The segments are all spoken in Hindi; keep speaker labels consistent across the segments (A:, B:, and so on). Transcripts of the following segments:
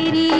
A: तेरी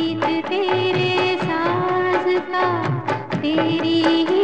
A: गीत तेरे साज का तेरी ही